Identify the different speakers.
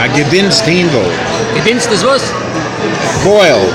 Speaker 1: Ein Gewinnst
Speaker 2: ist was?
Speaker 1: Boil.